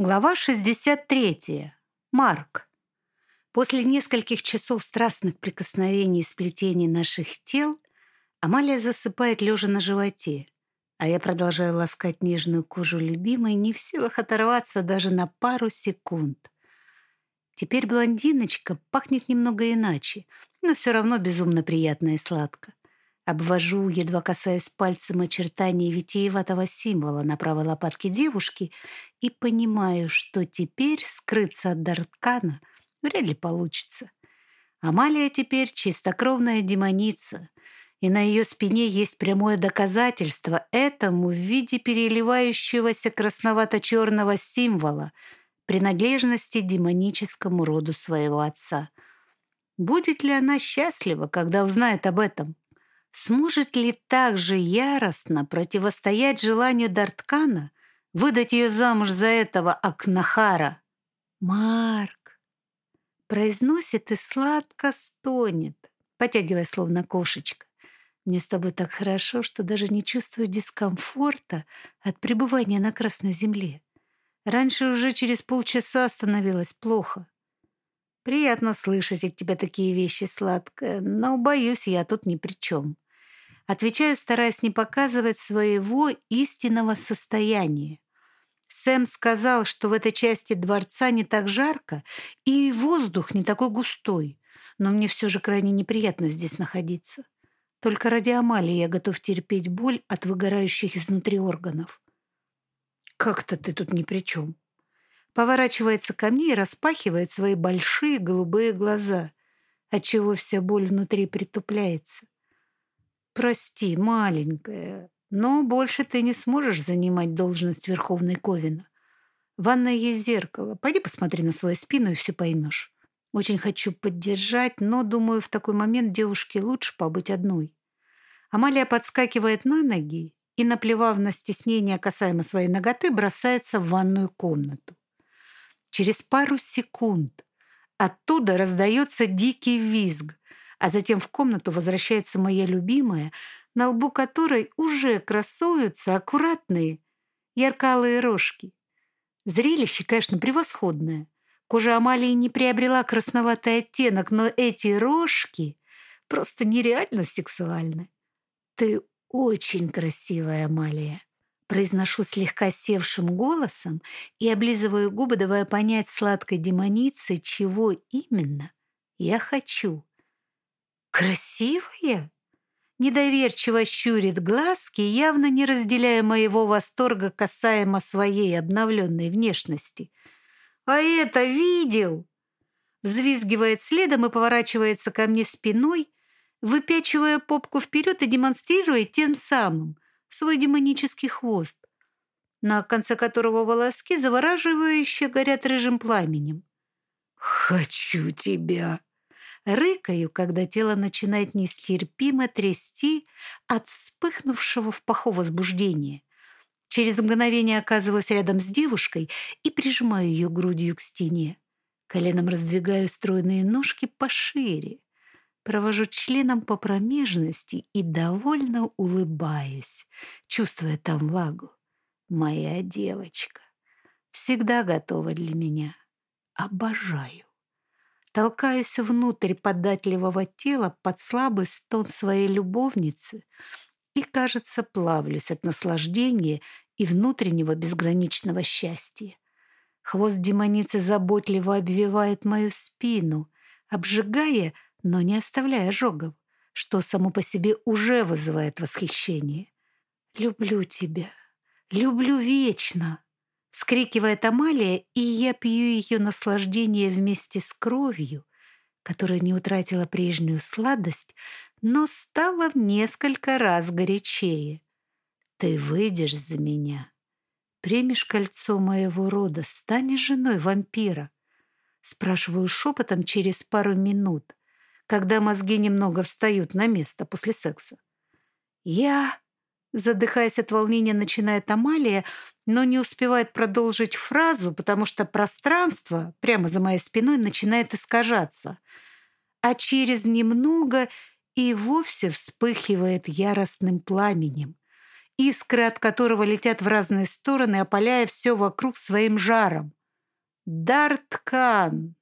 Глава 63. Марк. После нескольких часов страстных прикосновений и сплетений наших тел Амалия засыпает лежа на животе, а я продолжаю ласкать нежную кожу любимой, не в силах оторваться даже на пару секунд. Теперь блондиночка пахнет немного иначе, но все равно безумно приятно и сладко. Обвожу, едва касаясь пальцем очертаний витиеватого символа на правой лопатке девушки и понимаю, что теперь скрыться от Дарткана вряд ли получится. Амалия теперь чистокровная демоница, и на ее спине есть прямое доказательство этому в виде переливающегося красновато-черного символа принадлежности демоническому роду своего отца. Будет ли она счастлива, когда узнает об этом? Сможет ли так же яростно противостоять желанию Дарткана выдать ее замуж за этого Акнахара? «Марк!» Произносит и сладко стонет, потягивая словно кошечка. Мне с тобой так хорошо, что даже не чувствую дискомфорта от пребывания на Красной Земле. Раньше уже через полчаса становилось плохо. Приятно слышать от тебя такие вещи, сладкая, но, боюсь, я тут ни при чем. Отвечаю, стараясь не показывать своего истинного состояния. Сэм сказал, что в этой части дворца не так жарко и воздух не такой густой, но мне все же крайне неприятно здесь находиться. Только ради Амалии я готов терпеть боль от выгорающих изнутри органов. Как-то ты тут ни при чем поворачивается ко мне и распахивает свои большие голубые глаза, отчего вся боль внутри притупляется. «Прости, маленькая, но больше ты не сможешь занимать должность Верховной Ковина. В ванной есть зеркало. Пойди посмотри на свою спину и все поймешь. Очень хочу поддержать, но, думаю, в такой момент девушке лучше побыть одной». Амалия подскакивает на ноги и, наплевав на стеснение касаемо своей ноготы, бросается в ванную комнату. Через пару секунд оттуда раздается дикий визг, а затем в комнату возвращается моя любимая, на лбу которой уже красуются аккуратные яркалые рожки. Зрелище, конечно, превосходное. Кожа Амалии не приобрела красноватый оттенок, но эти рожки просто нереально сексуальны. Ты очень красивая, Амалия. Произношу слегка севшим голосом и облизываю губы, давая понять сладкой демонице, чего именно я хочу. «Красивая?» Недоверчиво щурит глазки, явно не разделяя моего восторга касаемо своей обновленной внешности. «А это видел?» Взвизгивает следом и поворачивается ко мне спиной, выпячивая попку вперед и демонстрируя тем самым – свой демонический хвост, на конце которого волоски завораживающе горят рыжим пламенем. «Хочу тебя!» Рыкаю, когда тело начинает нестерпимо трясти от вспыхнувшего в паху возбуждения. Через мгновение оказываюсь рядом с девушкой и прижимаю ее грудью к стене. Коленом раздвигаю стройные ножки пошире. Провожу членом по промежности и довольно улыбаюсь, чувствуя там влагу. Моя девочка всегда готова для меня. Обожаю. Толкаюсь внутрь податливого тела под слабый стон своей любовницы и, кажется, плавлюсь от наслаждения и внутреннего безграничного счастья. Хвост демоницы заботливо обвивает мою спину, обжигая но не оставляя ожогов, что само по себе уже вызывает восхищение. «Люблю тебя, люблю вечно!» Скрикивает Амалия, и я пью ее наслаждение вместе с кровью, которая не утратила прежнюю сладость, но стала в несколько раз горячее. «Ты выйдешь за меня, примешь кольцо моего рода, станешь женой вампира?» Спрашиваю шепотом через пару минут, когда мозги немного встают на место после секса. «Я...» Задыхаясь от волнения, начинает Амалия, но не успевает продолжить фразу, потому что пространство прямо за моей спиной начинает искажаться, а через немного и вовсе вспыхивает яростным пламенем. искры от которого летят в разные стороны, опаляя все вокруг своим жаром. Дарткан!